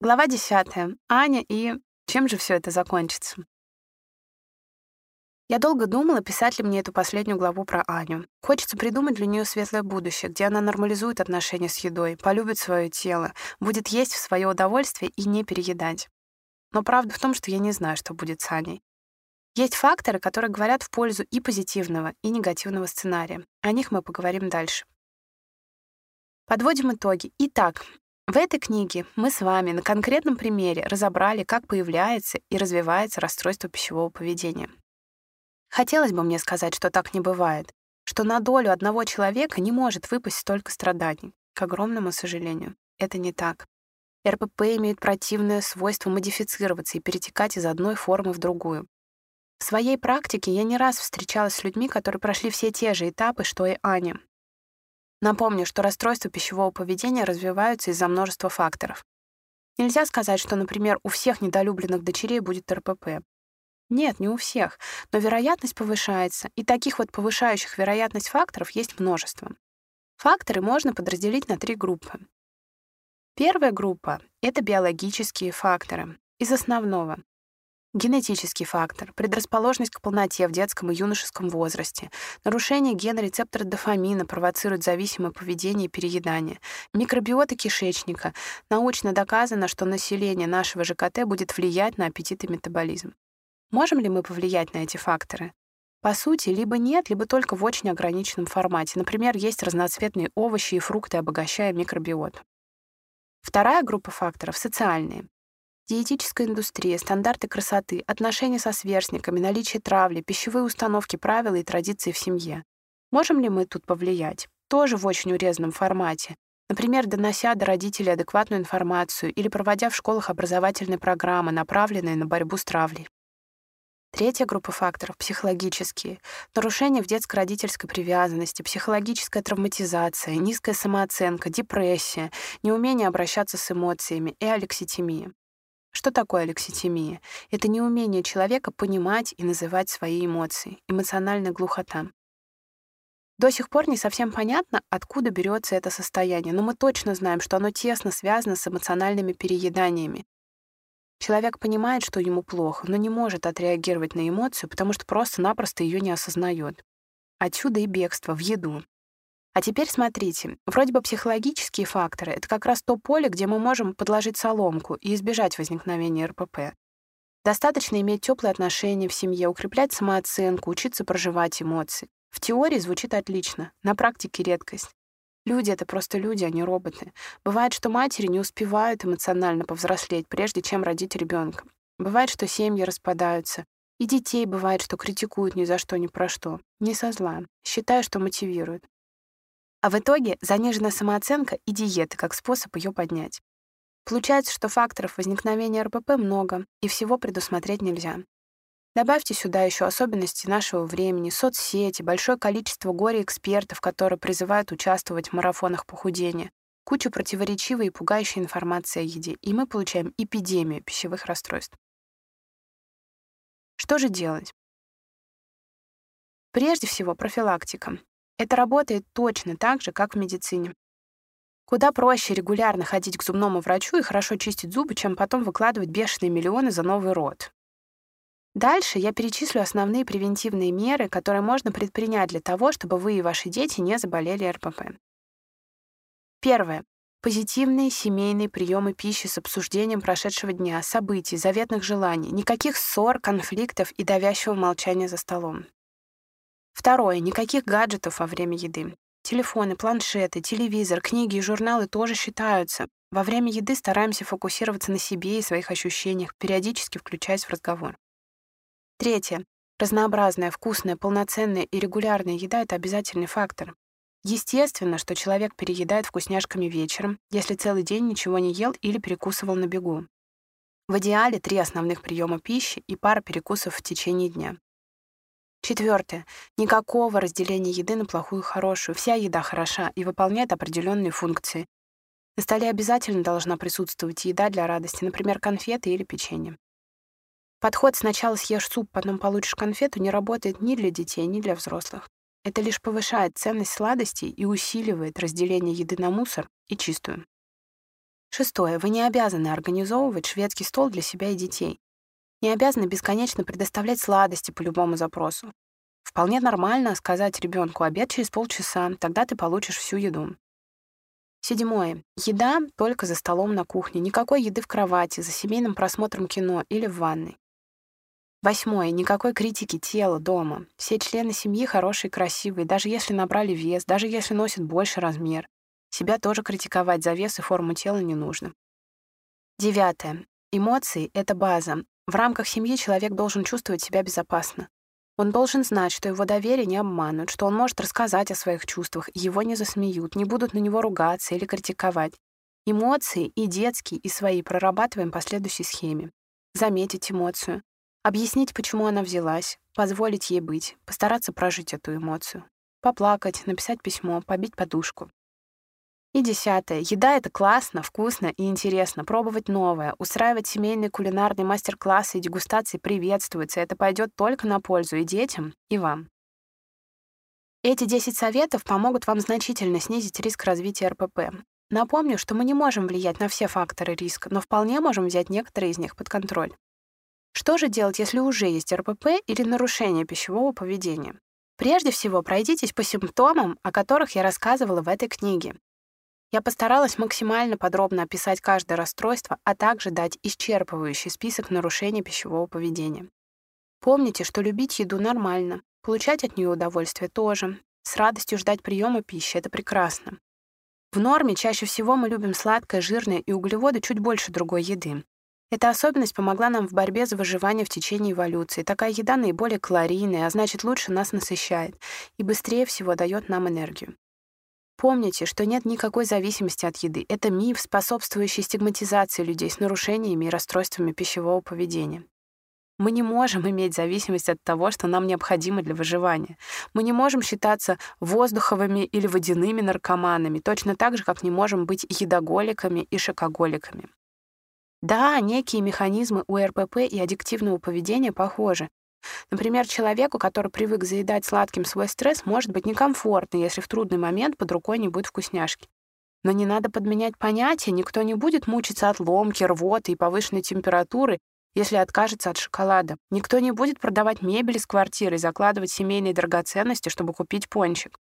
Глава 10. Аня и чем же все это закончится? Я долго думала, писать ли мне эту последнюю главу про Аню. Хочется придумать для нее светлое будущее, где она нормализует отношения с едой, полюбит свое тело, будет есть в свое удовольствие и не переедать. Но правда в том, что я не знаю, что будет с Аней. Есть факторы, которые говорят в пользу и позитивного, и негативного сценария. О них мы поговорим дальше. Подводим итоги. Итак, в этой книге мы с вами на конкретном примере разобрали, как появляется и развивается расстройство пищевого поведения. Хотелось бы мне сказать, что так не бывает, что на долю одного человека не может выпасть столько страданий. К огромному сожалению, это не так. РПП имеет противное свойство модифицироваться и перетекать из одной формы в другую. В своей практике я не раз встречалась с людьми, которые прошли все те же этапы, что и Аня, Напомню, что расстройства пищевого поведения развиваются из-за множества факторов. Нельзя сказать, что, например, у всех недолюбленных дочерей будет РПП. Нет, не у всех, но вероятность повышается, и таких вот повышающих вероятность факторов есть множество. Факторы можно подразделить на три группы. Первая группа — это биологические факторы. Из основного Генетический фактор, предрасположенность к полноте в детском и юношеском возрасте, нарушение гена рецептора дофамина провоцирует зависимое поведение и переедание, микробиота кишечника. Научно доказано, что население нашего ЖКТ будет влиять на аппетит и метаболизм. Можем ли мы повлиять на эти факторы? По сути, либо нет, либо только в очень ограниченном формате. Например, есть разноцветные овощи и фрукты, обогащая микробиот. Вторая группа факторов — социальные. Диетическая индустрия, стандарты красоты, отношения со сверстниками, наличие травли, пищевые установки, правила и традиции в семье. Можем ли мы тут повлиять? Тоже в очень урезанном формате. Например, донося до родителей адекватную информацию или проводя в школах образовательные программы, направленные на борьбу с травлей. Третья группа факторов — психологические. Нарушения в детско-родительской привязанности, психологическая травматизация, низкая самооценка, депрессия, неумение обращаться с эмоциями и алекситимия. Что такое алекситимия? Это неумение человека понимать и называть свои эмоции, эмоциональная глухота. До сих пор не совсем понятно, откуда берется это состояние, но мы точно знаем, что оно тесно связано с эмоциональными перееданиями. Человек понимает, что ему плохо, но не может отреагировать на эмоцию, потому что просто-напросто ее не осознает. Отсюда и бегство в еду. А теперь смотрите, вроде бы психологические факторы — это как раз то поле, где мы можем подложить соломку и избежать возникновения РПП. Достаточно иметь теплые отношения в семье, укреплять самооценку, учиться проживать эмоции. В теории звучит отлично, на практике редкость. Люди — это просто люди, а не роботы. Бывает, что матери не успевают эмоционально повзрослеть, прежде чем родить ребенка. Бывает, что семьи распадаются. И детей бывает, что критикуют ни за что, ни про что. Не со зла. Считаю, что мотивируют. А в итоге заниженная самооценка и диета как способ ее поднять. Получается, что факторов возникновения РПП много, и всего предусмотреть нельзя. Добавьте сюда еще особенности нашего времени, соцсети, большое количество горе-экспертов, которые призывают участвовать в марафонах похудения, кучу противоречивой и пугающей информации о еде, и мы получаем эпидемию пищевых расстройств. Что же делать? Прежде всего, профилактика. Это работает точно так же, как в медицине. Куда проще регулярно ходить к зубному врачу и хорошо чистить зубы, чем потом выкладывать бешеные миллионы за новый рот. Дальше я перечислю основные превентивные меры, которые можно предпринять для того, чтобы вы и ваши дети не заболели РПП. Первое. Позитивные семейные приемы пищи с обсуждением прошедшего дня, событий, заветных желаний, никаких ссор, конфликтов и давящего молчания за столом. Второе. Никаких гаджетов во время еды. Телефоны, планшеты, телевизор, книги и журналы тоже считаются. Во время еды стараемся фокусироваться на себе и своих ощущениях, периодически включаясь в разговор. Третье. Разнообразная, вкусная, полноценная и регулярная еда — это обязательный фактор. Естественно, что человек переедает вкусняшками вечером, если целый день ничего не ел или перекусывал на бегу. В идеале три основных приема пищи и пара перекусов в течение дня. Четвертое. Никакого разделения еды на плохую и хорошую. Вся еда хороша и выполняет определенные функции. На столе обязательно должна присутствовать еда для радости, например, конфеты или печенье. Подход «сначала съешь суп, потом получишь конфету» не работает ни для детей, ни для взрослых. Это лишь повышает ценность сладостей и усиливает разделение еды на мусор и чистую. Шестое. Вы не обязаны организовывать шведский стол для себя и детей. Не обязаны бесконечно предоставлять сладости по любому запросу. Вполне нормально сказать ребенку обед через полчаса, тогда ты получишь всю еду. Седьмое. Еда только за столом на кухне. Никакой еды в кровати, за семейным просмотром кино или в ванной. Восьмое. Никакой критики тела дома. Все члены семьи хорошие и красивые, даже если набрали вес, даже если носят больше размер. Себя тоже критиковать за вес и форму тела не нужно. Девятое. Эмоции — это база. В рамках семьи человек должен чувствовать себя безопасно. Он должен знать, что его доверие не обманут, что он может рассказать о своих чувствах, его не засмеют, не будут на него ругаться или критиковать. Эмоции и детские, и свои прорабатываем по следующей схеме. Заметить эмоцию, объяснить, почему она взялась, позволить ей быть, постараться прожить эту эмоцию. Поплакать, написать письмо, побить подушку. И десятое. Еда — это классно, вкусно и интересно. Пробовать новое. Устраивать семейные кулинарные мастер-классы и дегустации приветствуется. Это пойдет только на пользу и детям, и вам. Эти 10 советов помогут вам значительно снизить риск развития РПП. Напомню, что мы не можем влиять на все факторы риска, но вполне можем взять некоторые из них под контроль. Что же делать, если уже есть РПП или нарушение пищевого поведения? Прежде всего, пройдитесь по симптомам, о которых я рассказывала в этой книге. Я постаралась максимально подробно описать каждое расстройство, а также дать исчерпывающий список нарушений пищевого поведения. Помните, что любить еду нормально, получать от нее удовольствие тоже. С радостью ждать приема пищи — это прекрасно. В норме чаще всего мы любим сладкое, жирное и углеводы чуть больше другой еды. Эта особенность помогла нам в борьбе за выживание в течение эволюции. Такая еда наиболее калорийная, а значит, лучше нас насыщает и быстрее всего дает нам энергию. Помните, что нет никакой зависимости от еды. Это миф, способствующий стигматизации людей с нарушениями и расстройствами пищевого поведения. Мы не можем иметь зависимость от того, что нам необходимо для выживания. Мы не можем считаться воздуховыми или водяными наркоманами, точно так же, как не можем быть едоголиками и шокоголиками. Да, некие механизмы у РПП и аддиктивного поведения похожи, Например, человеку, который привык заедать сладким свой стресс, может быть некомфортно, если в трудный момент под рукой не будет вкусняшки. Но не надо подменять понятия, никто не будет мучиться от ломки, рвоты и повышенной температуры, если откажется от шоколада. Никто не будет продавать мебель из квартиры и закладывать семейные драгоценности, чтобы купить пончик.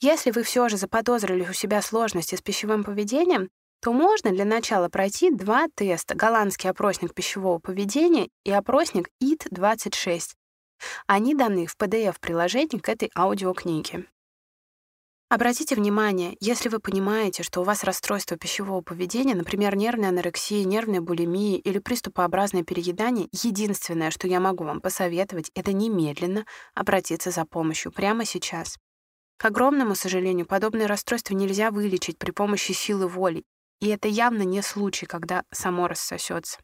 Если вы все же заподозрили у себя сложности с пищевым поведением, то можно для начала пройти два теста — голландский опросник пищевого поведения и опросник IT-26. Они даны в PDF-приложении к этой аудиокниге. Обратите внимание, если вы понимаете, что у вас расстройство пищевого поведения, например, нервная анорексия, нервная булимия или приступообразное переедание, единственное, что я могу вам посоветовать, это немедленно обратиться за помощью прямо сейчас. К огромному сожалению, подобные расстройства нельзя вылечить при помощи силы воли и это явно не случай, когда само рассосется.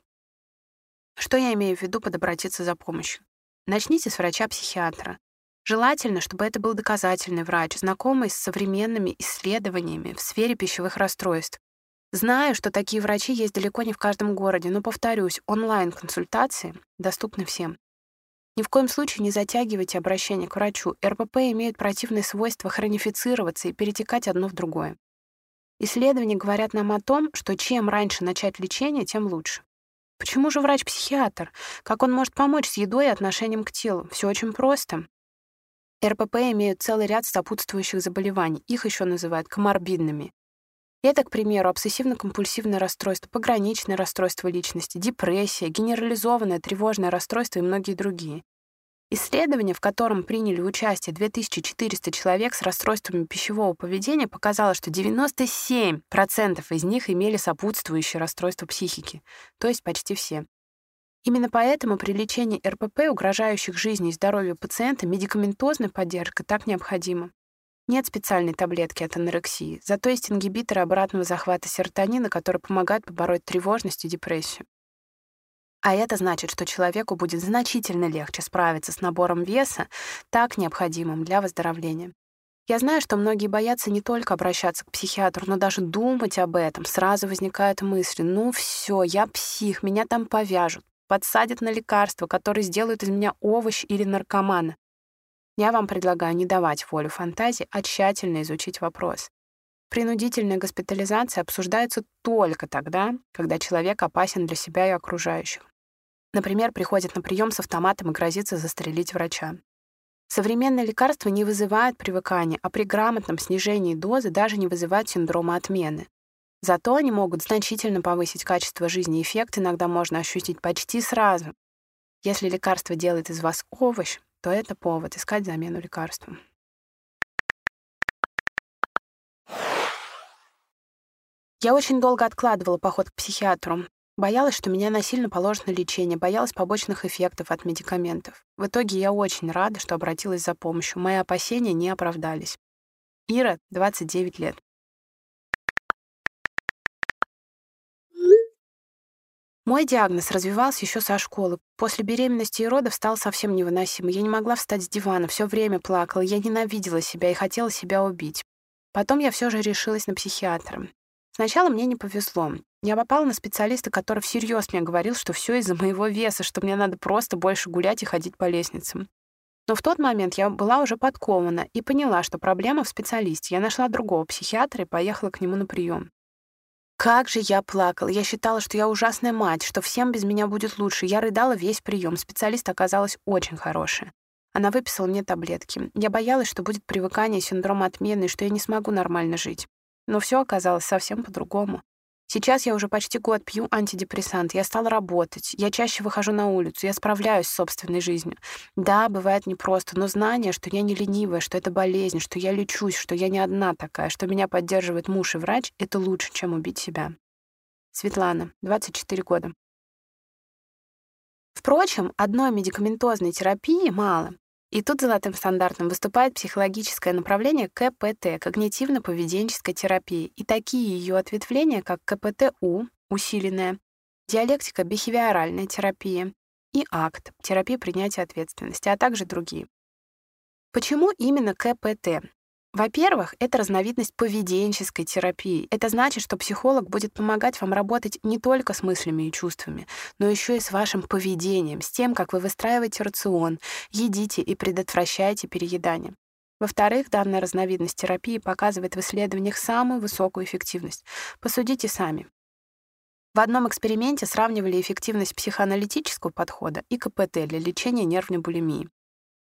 Что я имею в виду под обратиться за помощью? Начните с врача-психиатра. Желательно, чтобы это был доказательный врач, знакомый с современными исследованиями в сфере пищевых расстройств. Знаю, что такие врачи есть далеко не в каждом городе, но, повторюсь, онлайн-консультации доступны всем. Ни в коем случае не затягивайте обращение к врачу. РПП имеют противное свойство хронифицироваться и перетекать одно в другое. Исследования говорят нам о том, что чем раньше начать лечение, тем лучше. Почему же врач-психиатр? Как он может помочь с едой и отношением к телу? Все очень просто. РПП имеют целый ряд сопутствующих заболеваний. Их еще называют коморбидными. Это, к примеру, обсессивно-компульсивное расстройство, пограничное расстройство личности, депрессия, генерализованное тревожное расстройство и многие другие. Исследование, в котором приняли участие 2400 человек с расстройствами пищевого поведения, показало, что 97% из них имели сопутствующие расстройства психики, то есть почти все. Именно поэтому при лечении РПП, угрожающих жизни и здоровью пациента, медикаментозная поддержка так необходима. Нет специальной таблетки от анорексии, зато есть ингибиторы обратного захвата серотонина, которые помогают побороть тревожность и депрессию. А это значит, что человеку будет значительно легче справиться с набором веса, так необходимым для выздоровления. Я знаю, что многие боятся не только обращаться к психиатру, но даже думать об этом. Сразу возникают мысли, ну все, я псих, меня там повяжут, подсадят на лекарства, которые сделают из меня овощ или наркомана. Я вам предлагаю не давать волю фантазии, а тщательно изучить вопрос. Принудительная госпитализация обсуждается только тогда, когда человек опасен для себя и окружающих. Например, приходит на прием с автоматом и грозится застрелить врача. Современные лекарства не вызывают привыкания, а при грамотном снижении дозы даже не вызывают синдрома отмены. Зато они могут значительно повысить качество жизни. Эффект иногда можно ощутить почти сразу. Если лекарство делает из вас овощ, то это повод искать замену лекарству. Я очень долго откладывала поход к психиатру. Боялась, что меня насильно положат на лечение, боялась побочных эффектов от медикаментов. В итоге я очень рада, что обратилась за помощью. Мои опасения не оправдались. Ира, 29 лет. Мой диагноз развивался еще со школы. После беременности и родов стал совсем невыносимый. Я не могла встать с дивана, все время плакала, я ненавидела себя и хотела себя убить. Потом я все же решилась на психиатра. Сначала мне не повезло. Я попала на специалиста, который всерьез мне говорил, что все из-за моего веса, что мне надо просто больше гулять и ходить по лестницам. Но в тот момент я была уже подкована и поняла, что проблема в специалисте. Я нашла другого психиатра и поехала к нему на прием. Как же я плакала. Я считала, что я ужасная мать, что всем без меня будет лучше. Я рыдала весь прием. Специалист оказалась очень хорошая. Она выписала мне таблетки. Я боялась, что будет привыкание, синдром отмены, что я не смогу нормально жить. Но все оказалось совсем по-другому. Сейчас я уже почти год пью антидепрессант. Я стала работать. Я чаще выхожу на улицу. Я справляюсь с собственной жизнью. Да, бывает непросто, но знание, что я не ленивая, что это болезнь, что я лечусь, что я не одна такая, что меня поддерживает муж и врач, это лучше, чем убить себя. Светлана, 24 года. Впрочем, одной медикаментозной терапии мало. И тут золотым стандартом выступает психологическое направление КПТ, когнитивно-поведенческой терапии, и такие ее ответвления, как КПТУ, усиленная, диалектика бихевиоральная терапия и АКТ, терапия принятия ответственности, а также другие. Почему именно КПТ? Во-первых, это разновидность поведенческой терапии. Это значит, что психолог будет помогать вам работать не только с мыслями и чувствами, но еще и с вашим поведением, с тем, как вы выстраиваете рацион, едите и предотвращаете переедание. Во-вторых, данная разновидность терапии показывает в исследованиях самую высокую эффективность. Посудите сами. В одном эксперименте сравнивали эффективность психоаналитического подхода и КПТ для лечения нервной булимии.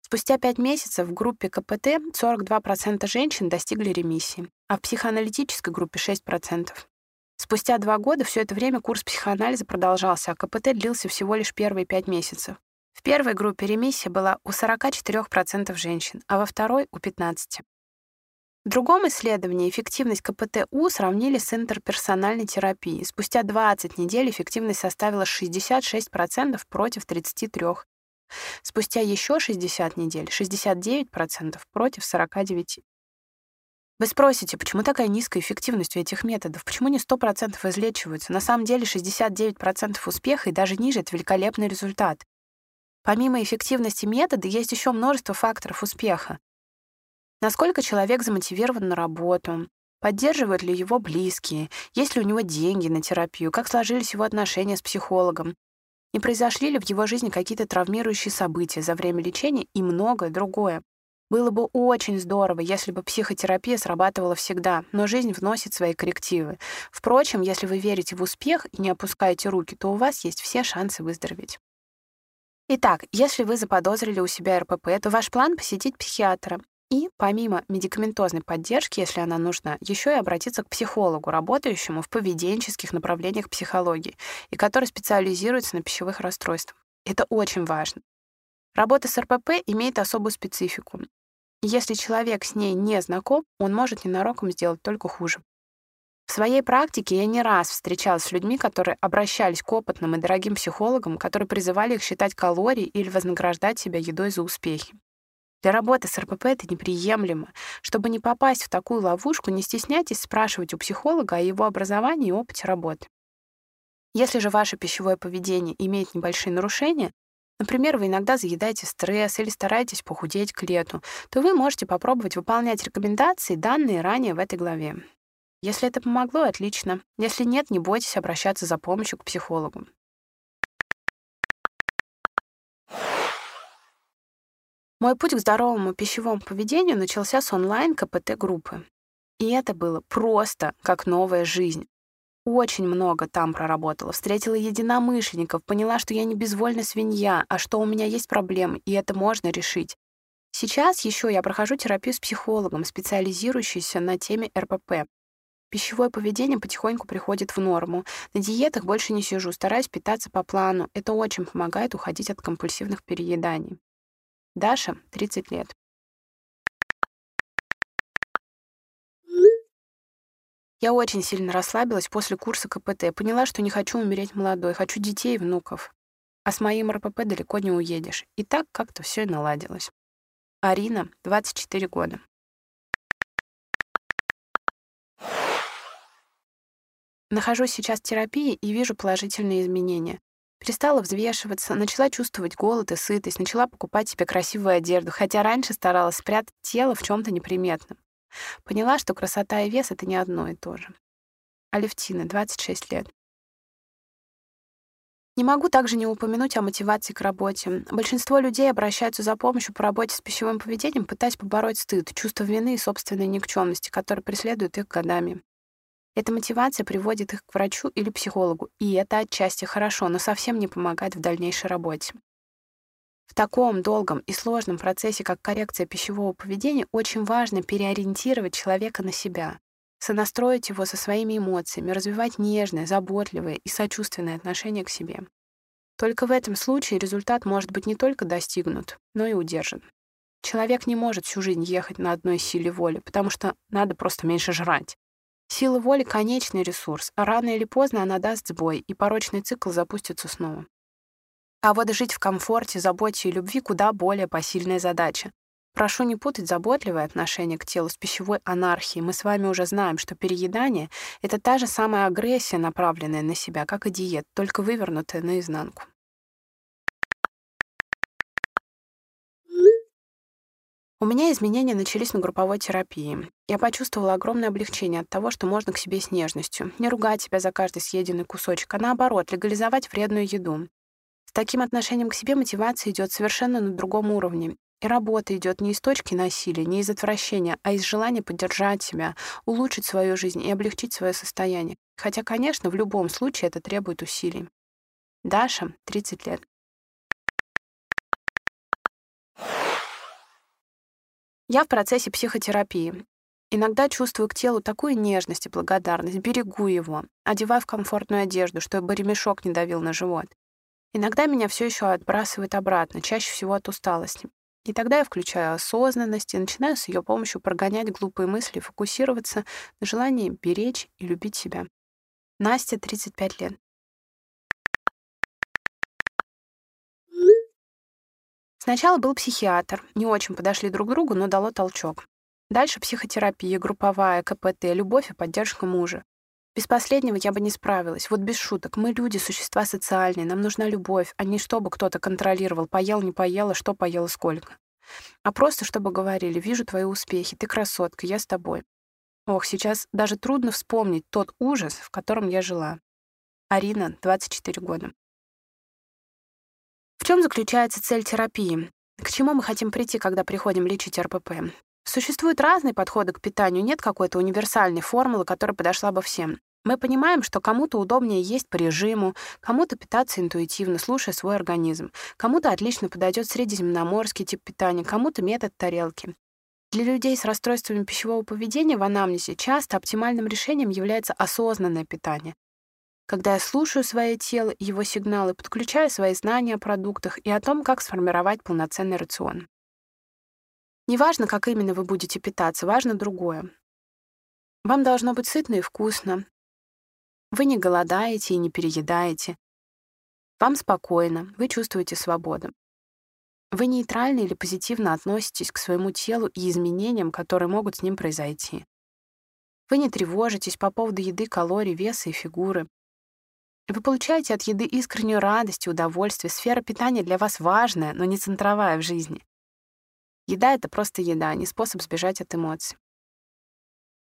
Спустя пять месяцев в группе КПТ 42% женщин достигли ремиссии, а в психоаналитической группе 6%. Спустя два года все это время курс психоанализа продолжался, а КПТ длился всего лишь первые пять месяцев. В первой группе ремиссия была у 44% женщин, а во второй — у 15%. В другом исследовании эффективность КПТУ сравнили с интерперсональной терапией. Спустя 20 недель эффективность составила 66% против 33%. Спустя еще 60 недель 69% против 49%. Вы спросите, почему такая низкая эффективность у этих методов? Почему не 100% излечиваются? На самом деле 69% успеха и даже ниже — это великолепный результат. Помимо эффективности метода есть еще множество факторов успеха. Насколько человек замотивирован на работу, поддерживают ли его близкие, есть ли у него деньги на терапию, как сложились его отношения с психологом, не произошли ли в его жизни какие-то травмирующие события за время лечения и многое другое. Было бы очень здорово, если бы психотерапия срабатывала всегда, но жизнь вносит свои коррективы. Впрочем, если вы верите в успех и не опускаете руки, то у вас есть все шансы выздороветь. Итак, если вы заподозрили у себя РПП, то ваш план — посетить психиатра. И помимо медикаментозной поддержки, если она нужна, еще и обратиться к психологу, работающему в поведенческих направлениях психологии и который специализируется на пищевых расстройствах. Это очень важно. Работа с РПП имеет особую специфику. Если человек с ней не знаком, он может ненароком сделать только хуже. В своей практике я не раз встречалась с людьми, которые обращались к опытным и дорогим психологам, которые призывали их считать калории или вознаграждать себя едой за успехи. Для работы с РПП это неприемлемо. Чтобы не попасть в такую ловушку, не стесняйтесь спрашивать у психолога о его образовании и опыте работы. Если же ваше пищевое поведение имеет небольшие нарушения, например, вы иногда заедаете стресс или стараетесь похудеть к лету, то вы можете попробовать выполнять рекомендации, данные ранее в этой главе. Если это помогло, отлично. Если нет, не бойтесь обращаться за помощью к психологу. Мой путь к здоровому пищевому поведению начался с онлайн-КПТ-группы. И это было просто как новая жизнь. Очень много там проработала, встретила единомышленников, поняла, что я не безвольная свинья, а что у меня есть проблемы, и это можно решить. Сейчас еще я прохожу терапию с психологом, специализирующейся на теме РПП. Пищевое поведение потихоньку приходит в норму. На диетах больше не сижу, стараюсь питаться по плану. Это очень помогает уходить от компульсивных перееданий. Даша, 30 лет. Я очень сильно расслабилась после курса КПТ. Поняла, что не хочу умереть молодой, хочу детей и внуков. А с моим РПП далеко не уедешь. И так как-то все и наладилось. Арина, 24 года. Нахожусь сейчас в терапии и вижу положительные изменения. Перестала взвешиваться, начала чувствовать голод и сытость, начала покупать себе красивую одежду, хотя раньше старалась спрятать тело в чем то неприметном. Поняла, что красота и вес — это не одно и то же. Алевтина, 26 лет. Не могу также не упомянуть о мотивации к работе. Большинство людей обращаются за помощью по работе с пищевым поведением, пытаясь побороть стыд, чувство вины и собственной никчемности, которые преследуют их годами. Эта мотивация приводит их к врачу или психологу, и это отчасти хорошо, но совсем не помогает в дальнейшей работе. В таком долгом и сложном процессе, как коррекция пищевого поведения, очень важно переориентировать человека на себя, сонастроить его со своими эмоциями, развивать нежное, заботливое и сочувственное отношение к себе. Только в этом случае результат может быть не только достигнут, но и удержан. Человек не может всю жизнь ехать на одной силе воли, потому что надо просто меньше жрать. Сила воли — конечный ресурс, а рано или поздно она даст сбой, и порочный цикл запустится снова. А вот жить в комфорте, заботе и любви куда более посильная задача. Прошу не путать заботливое отношение к телу с пищевой анархией. Мы с вами уже знаем, что переедание — это та же самая агрессия, направленная на себя, как и диет, только вывернутая наизнанку. У меня изменения начались на групповой терапии. Я почувствовала огромное облегчение от того, что можно к себе с нежностью. Не ругать себя за каждый съеденный кусочек, а наоборот, легализовать вредную еду. С таким отношением к себе мотивация идет совершенно на другом уровне. И работа идет не из точки насилия, не из отвращения, а из желания поддержать себя, улучшить свою жизнь и облегчить свое состояние. Хотя, конечно, в любом случае это требует усилий. Даша, 30 лет. Я в процессе психотерапии. Иногда чувствую к телу такую нежность и благодарность, берегу его, одеваю в комфортную одежду, чтобы ремешок не давил на живот. Иногда меня все еще отбрасывает обратно, чаще всего от усталости. И тогда я включаю осознанность и начинаю с ее помощью прогонять глупые мысли, фокусироваться на желании беречь и любить себя. Настя, 35 лет. Сначала был психиатр. Не очень подошли друг к другу, но дало толчок. Дальше психотерапия, групповая, КПТ, любовь и поддержка мужа. Без последнего я бы не справилась. Вот без шуток. Мы люди, существа социальные. Нам нужна любовь, а не чтобы кто-то контролировал, поел, не поел, что поел сколько. А просто чтобы говорили, вижу твои успехи, ты красотка, я с тобой. Ох, сейчас даже трудно вспомнить тот ужас, в котором я жила. Арина, 24 года. В чем заключается цель терапии? К чему мы хотим прийти, когда приходим лечить РПП? Существуют разные подходы к питанию, нет какой-то универсальной формулы, которая подошла бы всем. Мы понимаем, что кому-то удобнее есть по режиму, кому-то питаться интуитивно, слушая свой организм, кому-то отлично подойдет средиземноморский тип питания, кому-то метод тарелки. Для людей с расстройствами пищевого поведения в анамнезе часто оптимальным решением является осознанное питание, когда я слушаю свое тело его сигналы, подключаю свои знания о продуктах и о том, как сформировать полноценный рацион. Неважно, как именно вы будете питаться, важно другое. Вам должно быть сытно и вкусно. Вы не голодаете и не переедаете. Вам спокойно, вы чувствуете свободу. Вы нейтрально или позитивно относитесь к своему телу и изменениям, которые могут с ним произойти. Вы не тревожитесь по поводу еды, калорий, веса и фигуры. Вы получаете от еды искреннюю радость и удовольствие. Сфера питания для вас важная, но не центровая в жизни. Еда — это просто еда, а не способ сбежать от эмоций.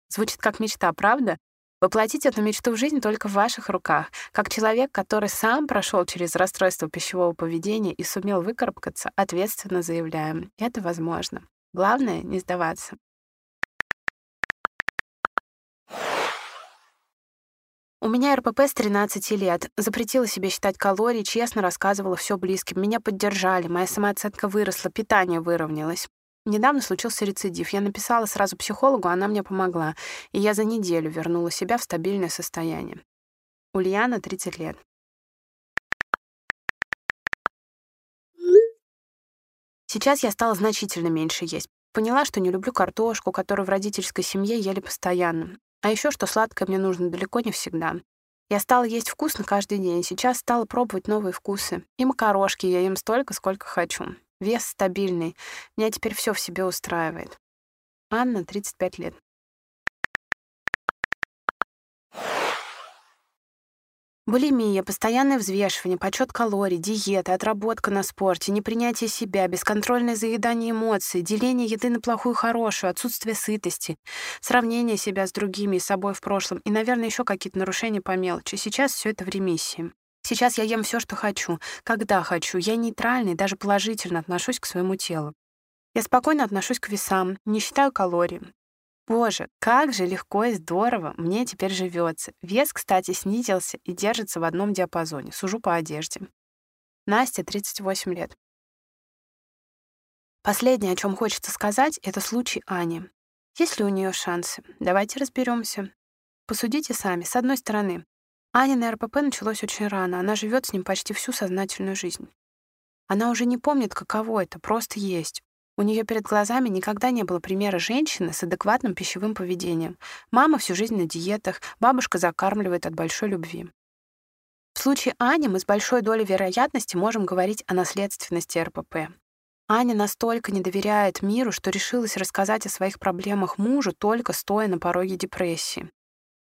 Звучит как мечта, правда? Воплотить эту мечту в жизнь только в ваших руках. Как человек, который сам прошел через расстройство пищевого поведения и сумел выкарабкаться, ответственно заявляем, это возможно. Главное — не сдаваться. У меня РПП с 13 лет. Запретила себе считать калории, честно рассказывала все близким. Меня поддержали, моя самооценка выросла, питание выровнялось. Недавно случился рецидив. Я написала сразу психологу, она мне помогла. И я за неделю вернула себя в стабильное состояние. Ульяна, 30 лет. Сейчас я стала значительно меньше есть. Поняла, что не люблю картошку, которую в родительской семье ели постоянно. А еще, что сладкое мне нужно далеко не всегда. Я стала есть вкусно каждый день. Сейчас стала пробовать новые вкусы. И макарошки я ем столько, сколько хочу. Вес стабильный. Меня теперь все в себе устраивает. Анна, 35 лет. Булимия, постоянное взвешивание, подсчет калорий, диета, отработка на спорте, непринятие себя, бесконтрольное заедание эмоций, деление еды на плохую и хорошую, отсутствие сытости, сравнение себя с другими и собой в прошлом и, наверное, еще какие-то нарушения по мелочи. Сейчас все это в ремиссии. Сейчас я ем все, что хочу, когда хочу. Я нейтральный, даже положительно отношусь к своему телу. Я спокойно отношусь к весам, не считаю калорий. Боже, как же легко и здорово мне теперь живется. Вес, кстати, снизился и держится в одном диапазоне. Сужу по одежде. Настя, 38 лет. Последнее, о чем хочется сказать, это случай Ани. Есть ли у нее шансы? Давайте разберемся. Посудите сами. С одной стороны, Аня на РПП началось очень рано. Она живет с ним почти всю сознательную жизнь. Она уже не помнит, каково это, просто есть. У нее перед глазами никогда не было примера женщины с адекватным пищевым поведением. Мама всю жизнь на диетах, бабушка закармливает от большой любви. В случае Ани мы с большой долей вероятности можем говорить о наследственности РПП. Аня настолько не доверяет миру, что решилась рассказать о своих проблемах мужу, только стоя на пороге депрессии.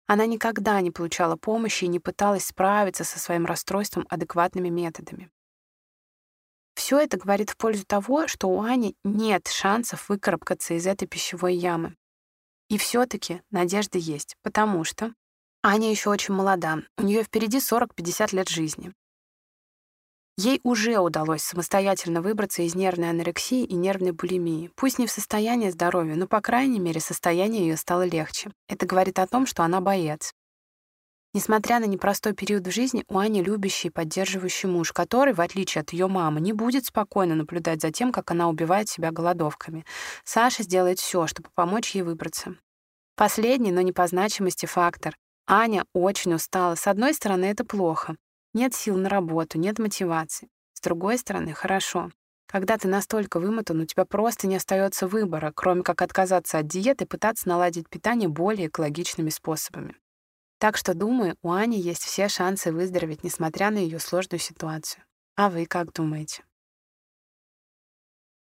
Она никогда не получала помощи и не пыталась справиться со своим расстройством адекватными методами. Все это говорит в пользу того, что у Ани нет шансов выкарабкаться из этой пищевой ямы. И все таки надежда есть, потому что Аня еще очень молода, у нее впереди 40-50 лет жизни. Ей уже удалось самостоятельно выбраться из нервной анорексии и нервной булимии. Пусть не в состоянии здоровья, но, по крайней мере, состояние ее стало легче. Это говорит о том, что она боец. Несмотря на непростой период в жизни, у Ани любящий и поддерживающий муж, который, в отличие от ее мамы, не будет спокойно наблюдать за тем, как она убивает себя голодовками. Саша сделает все, чтобы помочь ей выбраться. Последний, но не по значимости фактор. Аня очень устала. С одной стороны, это плохо. Нет сил на работу, нет мотивации. С другой стороны, хорошо. Когда ты настолько вымотан, у тебя просто не остается выбора, кроме как отказаться от диеты и пытаться наладить питание более экологичными способами. Так что, думаю, у Ани есть все шансы выздороветь, несмотря на ее сложную ситуацию. А вы как думаете?